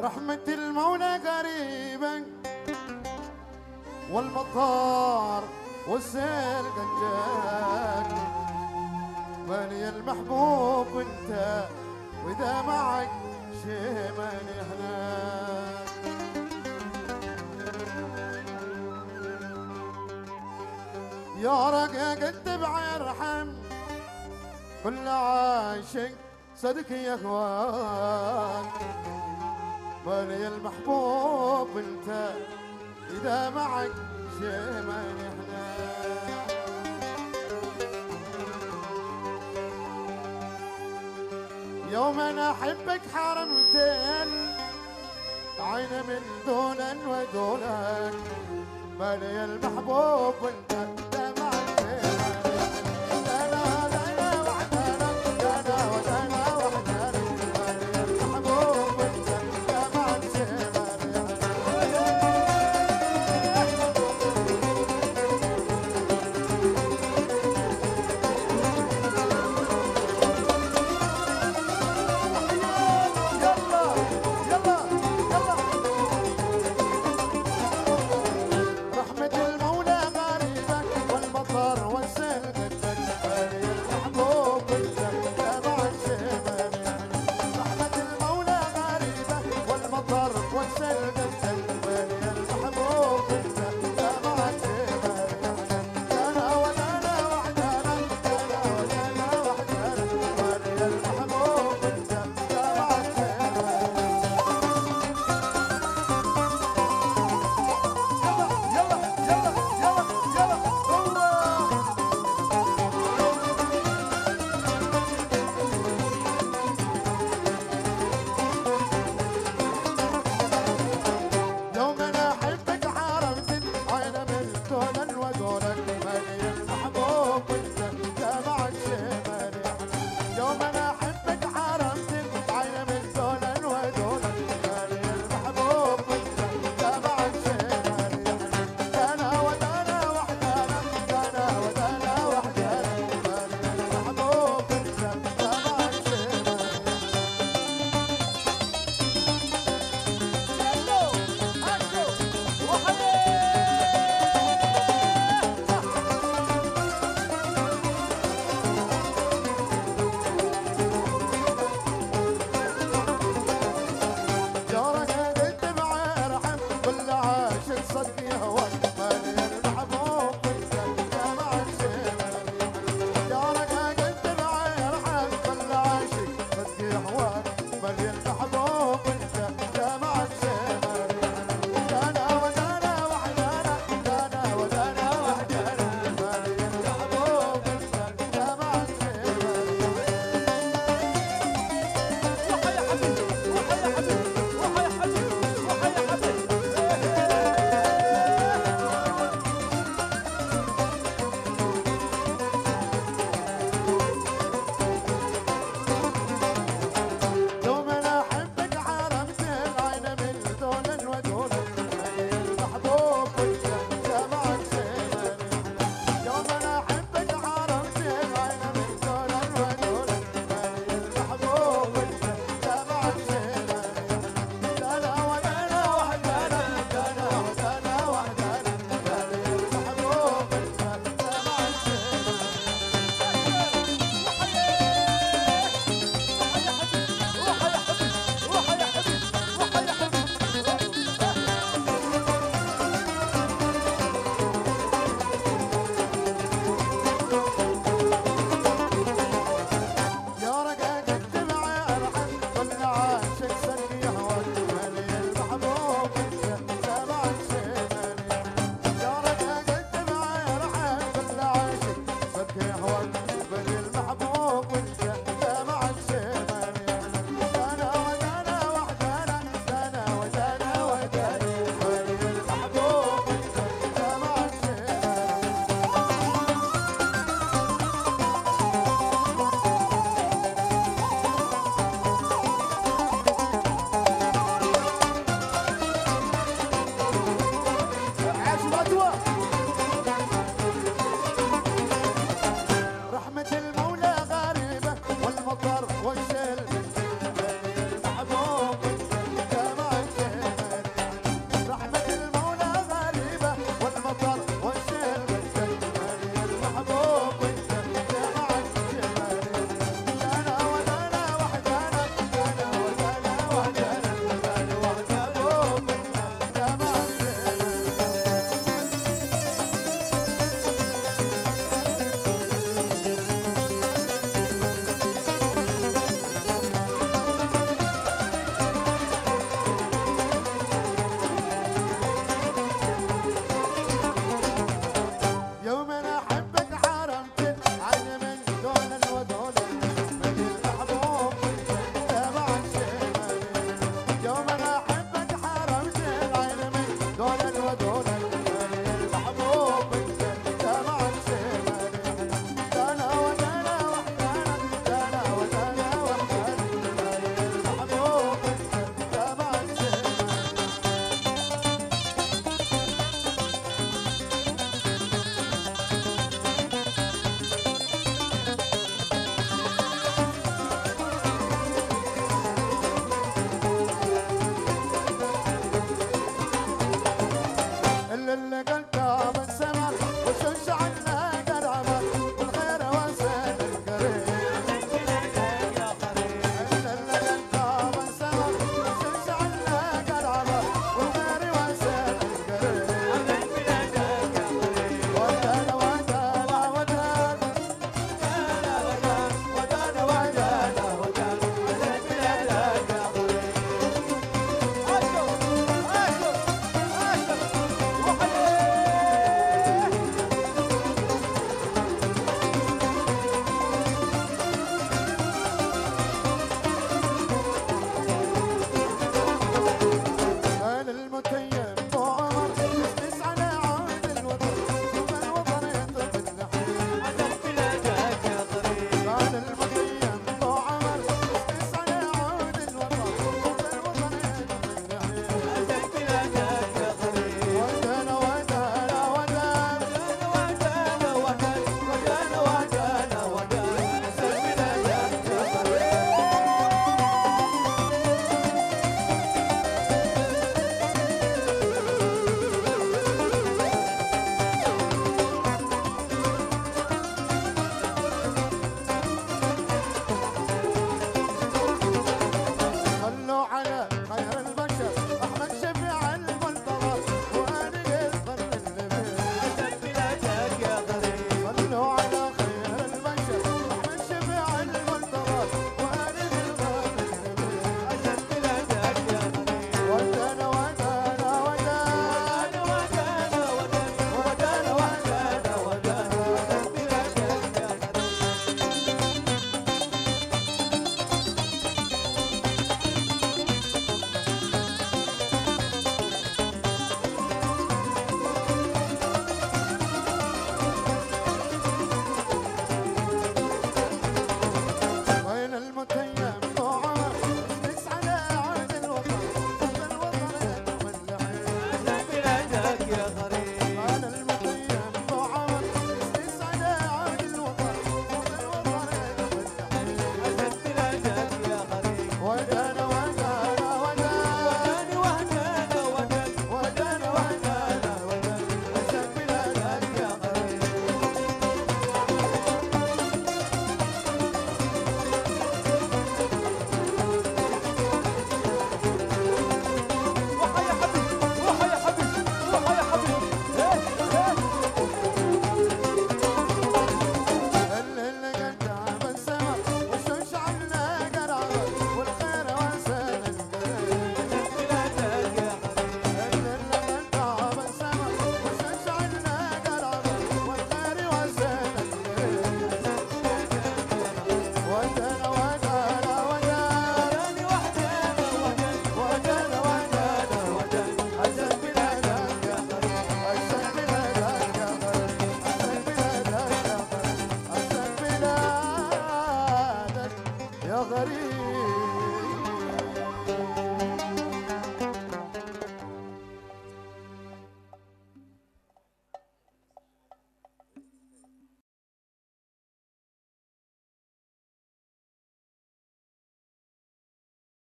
رحمة المولى قريبا والمطار والسيل قنجان. مالي المحبوب انت وإذا معك شي ماني هناك يا رقاق بعيرحم كل عاشق صدق يا إخوان. مالي المحبوب انت إذا معك شي هناك يوم أنا أحبك حرمتين عين من دولا ودولك مالي المحبوب انت. Sadhya Vandana